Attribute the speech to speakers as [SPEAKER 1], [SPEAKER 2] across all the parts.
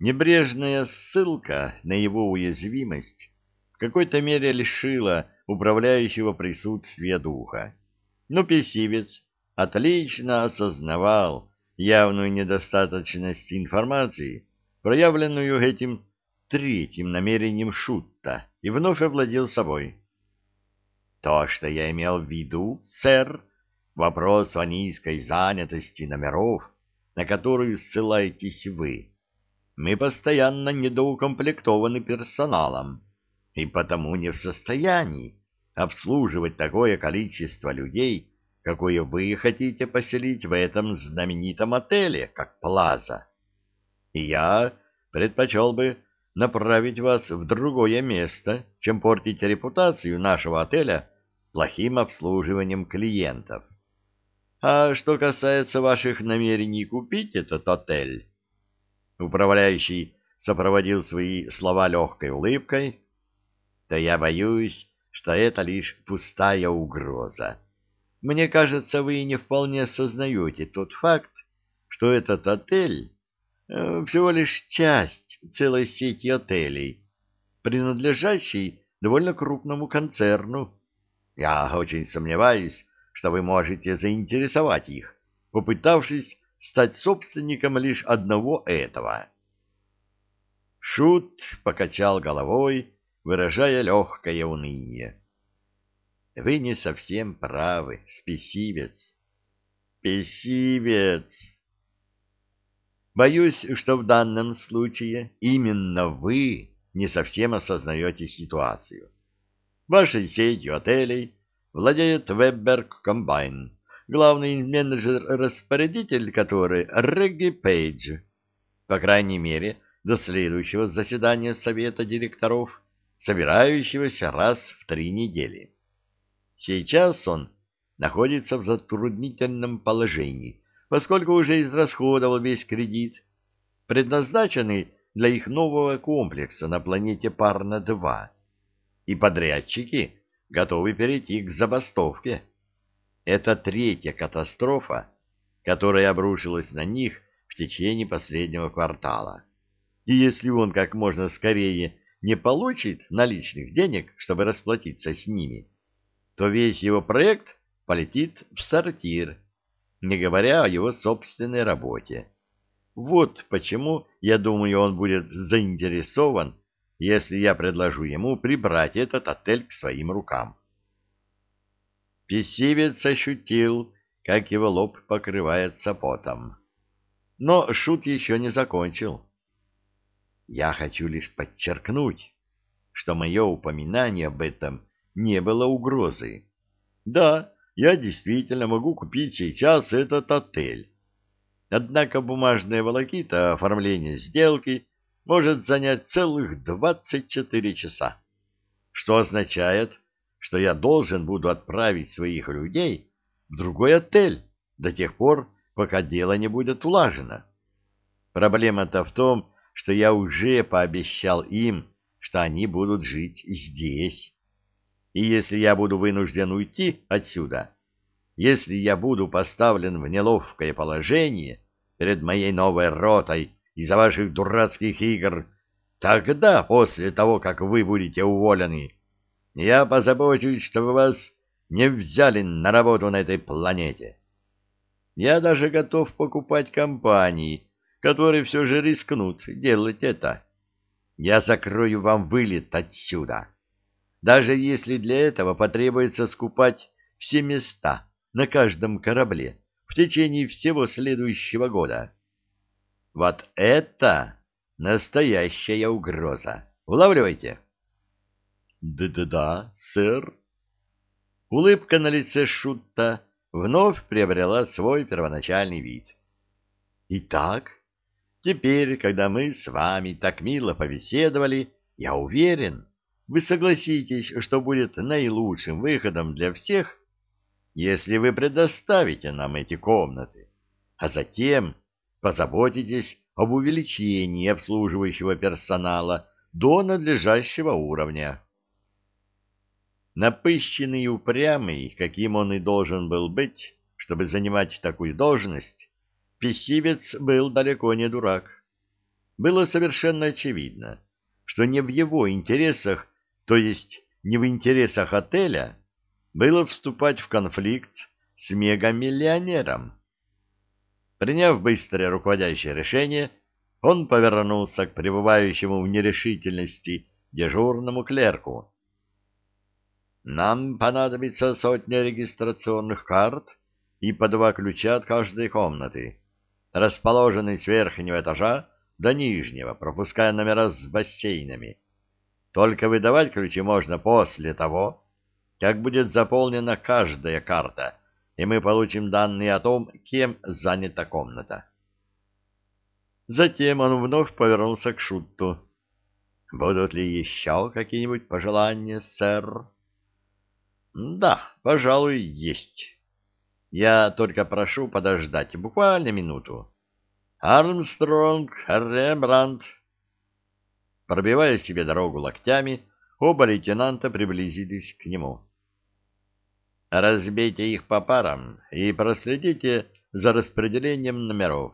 [SPEAKER 1] Небрежная ссылка на его уязвимость в какой-то мере лишила управляющего присутствия духа. Но песивец отлично осознавал явную недостаточность информации, проявленную этим третьим намерением Шутта, и вновь овладел собой. То, что я имел в виду, сэр, вопрос о низкой занятости номеров, на которую ссылаетесь вы. Мы постоянно недоукомплектованы персоналом и потому не в состоянии обслуживать такое количество людей, какое вы хотите поселить в этом знаменитом отеле, как Плаза. И я предпочел бы направить вас в другое место, чем портить репутацию нашего отеля плохим обслуживанием клиентов. А что касается ваших намерений купить этот отель, управляющий сопроводил свои слова легкой улыбкой, то я боюсь, что это лишь пустая угроза. Мне кажется, вы не вполне осознаете тот факт, что этот отель э, всего лишь часть целой сети отелей, принадлежащей довольно крупному концерну. Я очень сомневаюсь, что вы можете заинтересовать их, попытавшись стать собственником лишь одного этого. Шут покачал головой, выражая легкое уныние. Вы не совсем правы, спесивец. Спесивец! Боюсь, что в данном случае именно вы не совсем осознаете ситуацию. Вашей сетью отелей владеет Вебберг Комбайн, главный менеджер-распорядитель которой Регги Пейдж. По крайней мере, до следующего заседания Совета директоров, собирающегося раз в три недели. Сейчас он находится в затруднительном положении, поскольку уже израсходовал весь кредит, предназначенный для их нового комплекса на планете Парна-2, и подрядчики готовы перейти к забастовке. Это третья катастрофа, которая обрушилась на них в течение последнего квартала. И если он как можно скорее не получит наличных денег, чтобы расплатиться с ними, то весь его проект полетит в сортир, не говоря о его собственной работе. Вот почему, я думаю, он будет заинтересован, если я предложу ему прибрать этот отель к своим рукам. Песивец ощутил, как его лоб покрывается потом. Но шут еще не закончил. Я хочу лишь подчеркнуть, что мое упоминание об этом не было угрозой. Да, я действительно могу купить сейчас этот отель. Однако бумажная волокита оформления сделки может занять целых 24 часа, что означает, что я должен буду отправить своих людей в другой отель до тех пор, пока дело не будет улажено. Проблема-то в том, что я уже пообещал им, что они будут жить здесь. И если я буду вынужден уйти отсюда, если я буду поставлен в неловкое положение перед моей новой ротой из-за ваших дурацких игр, тогда, после того, как вы будете уволены, я позабочусь, чтобы вас не взяли на работу на этой планете. Я даже готов покупать компании, которые все же рискнут делать это. Я закрою вам вылет отсюда даже если для этого потребуется скупать все места на каждом корабле в течение всего следующего года. Вот это настоящая угроза. Улавливайте. Да-да-да, сэр. Улыбка на лице Шутта вновь приобрела свой первоначальный вид. Итак, теперь, когда мы с вами так мило побеседовали, я уверен, вы согласитесь, что будет наилучшим выходом для всех, если вы предоставите нам эти комнаты, а затем позаботитесь об увеличении обслуживающего персонала до надлежащего уровня. Напыщенный и упрямый, каким он и должен был быть, чтобы занимать такую должность, писивец был далеко не дурак. было совершенно очевидно, что не в его интересах, то есть не в интересах отеля, было вступать в конфликт с мегамиллионером. Приняв быстрое руководящее решение, он повернулся к пребывающему в нерешительности дежурному клерку. «Нам понадобится сотня регистрационных карт и по два ключа от каждой комнаты, расположенной с верхнего этажа до нижнего, пропуская номера с бассейнами. Только выдавать ключи можно после того, как будет заполнена каждая карта, и мы получим данные о том, кем занята комната. Затем он вновь повернулся к Шутту. «Будут ли еще какие-нибудь пожелания, сэр?» «Да, пожалуй, есть. Я только прошу подождать буквально минуту. Армстронг, Рембрандт». Пробивая себе дорогу локтями, оба лейтенанта приблизились к нему. «Разбейте их по парам и проследите за распределением номеров.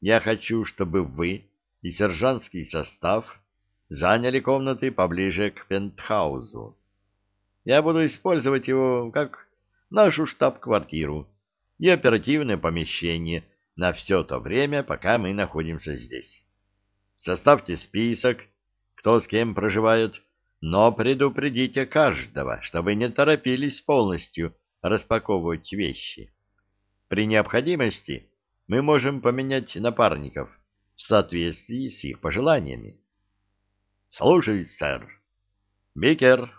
[SPEAKER 1] Я хочу, чтобы вы и сержантский состав заняли комнаты поближе к пентхаузу. Я буду использовать его как нашу штаб-квартиру и оперативное помещение на все то время, пока мы находимся здесь. Составьте список, кто с кем проживает, но предупредите каждого, чтобы не торопились полностью распаковывать вещи. При необходимости мы можем поменять напарников в соответствии с их пожеланиями. Слушай, сэр. Бикер.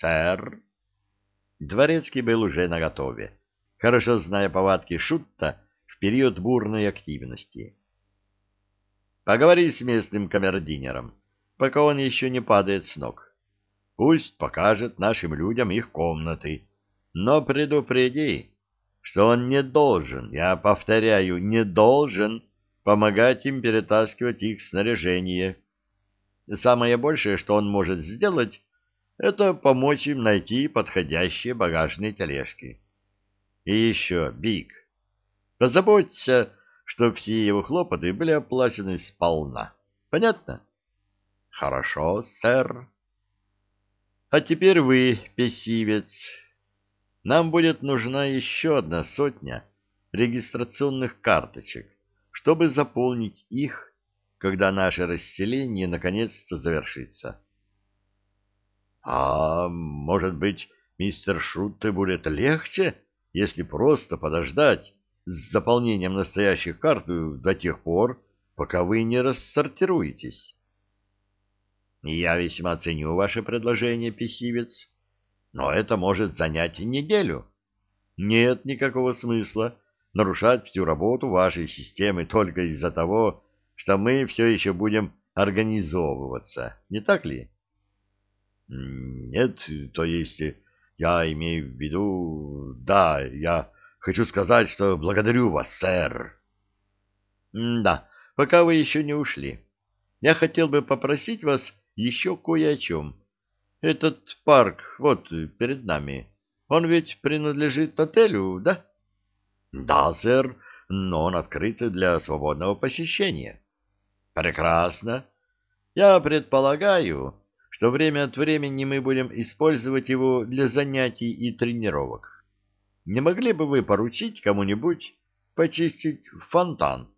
[SPEAKER 1] Сэр. Дворецкий был уже наготове, хорошо зная повадки Шутта в период бурной активности. Поговори с местным камердинером, пока он еще не падает с ног. Пусть покажет нашим людям их комнаты, но предупреди, что он не должен, я повторяю, не должен помогать им перетаскивать их снаряжение. Самое большее, что он может сделать, это помочь им найти подходящие багажные тележки. И еще, Биг, позаботься, что все его хлопоты были оплачены сполна. Понятно? Хорошо, сэр. А теперь вы, песивец, нам будет нужна еще одна сотня регистрационных карточек, чтобы заполнить их, когда наше расселение наконец-то завершится. — А может быть, мистер Шутте будет легче, если просто подождать с заполнением настоящих карт до тех пор, пока вы не рассортируетесь? — Я весьма ценю ваше предложение, писивец но это может занять неделю. Нет никакого смысла нарушать всю работу вашей системы только из-за того, что мы все еще будем организовываться, не так ли? Нет, то есть я имею в виду... Да, я хочу сказать, что благодарю вас, сэр. Да, пока вы еще не ушли. Я хотел бы попросить вас еще кое о чем. Этот парк, вот перед нами, он ведь принадлежит отелю, да? Да, сэр, но он открыт для свободного посещения. Прекрасно. Я предполагаю, что время от времени мы будем использовать его для занятий и тренировок. Не могли бы вы поручить кому-нибудь почистить фонтан,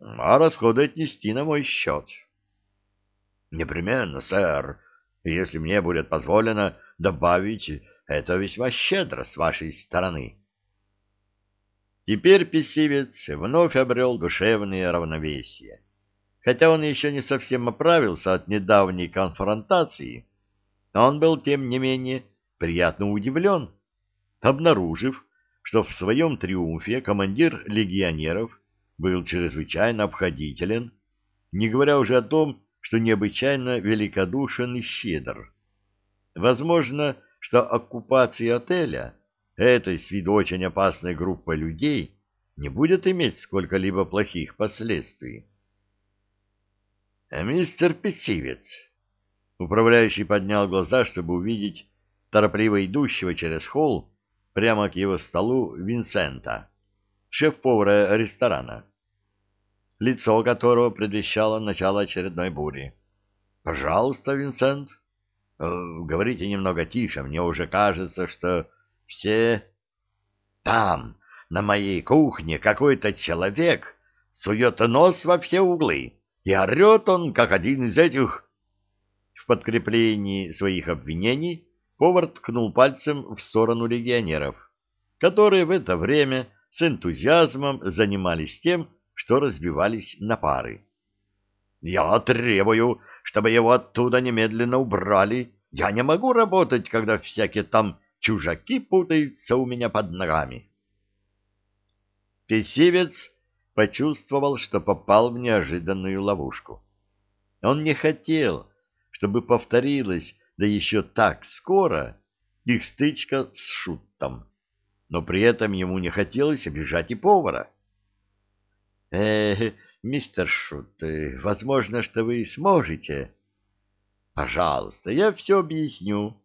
[SPEAKER 1] а расходы отнести на мой счет? Непременно, сэр если мне будет позволено добавить, это весьма щедро с вашей стороны. Теперь писивец вновь обрел душевное равновесие. Хотя он еще не совсем оправился от недавней конфронтации, он был, тем не менее, приятно удивлен, обнаружив, что в своем триумфе командир легионеров был чрезвычайно обходителен, не говоря уже о том, что необычайно великодушен и щедр. Возможно, что оккупация отеля этой с виду очень опасной группой людей не будет иметь сколько-либо плохих последствий. А «Мистер Песивец!» Управляющий поднял глаза, чтобы увидеть торопливо идущего через холл прямо к его столу Винсента, шеф-повара ресторана. лицо которого предвещало начало очередной бури. «Пожалуйста, Винсент. Э, говорите немного тише, мне уже кажется, что все...» «Там, на моей кухне, какой-то человек сует нос во все углы, и орет он, как один из этих...» В подкреплении своих обвинений повар ткнул пальцем в сторону легионеров, которые в это время с энтузиазмом занимались тем, что разбивались на пары. «Я требую, чтобы его оттуда немедленно убрали. Я не могу работать, когда всякие там чужаки путаются у меня под ногами». Песивец почувствовал, что попал в неожиданную ловушку. Он не хотел, чтобы повторилась, да еще так скоро, их стычка с Шутом но при этом ему не хотелось обижать и повара. — Э, мистер Шут, э, возможно, что вы сможете. — Пожалуйста, я все объясню.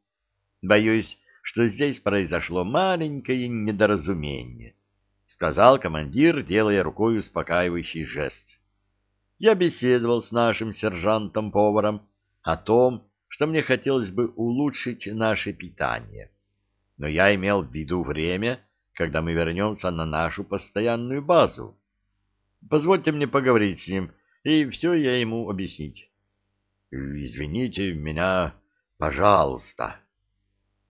[SPEAKER 1] Боюсь, что здесь произошло маленькое недоразумение, — сказал командир, делая рукой успокаивающий жест. Я беседовал с нашим сержантом-поваром о том, что мне хотелось бы улучшить наше питание. — но я имел в виду время, когда мы вернемся на нашу постоянную базу. Позвольте мне поговорить с ним, и все я ему объяснить. — Извините меня, пожалуйста.